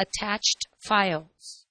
attached files.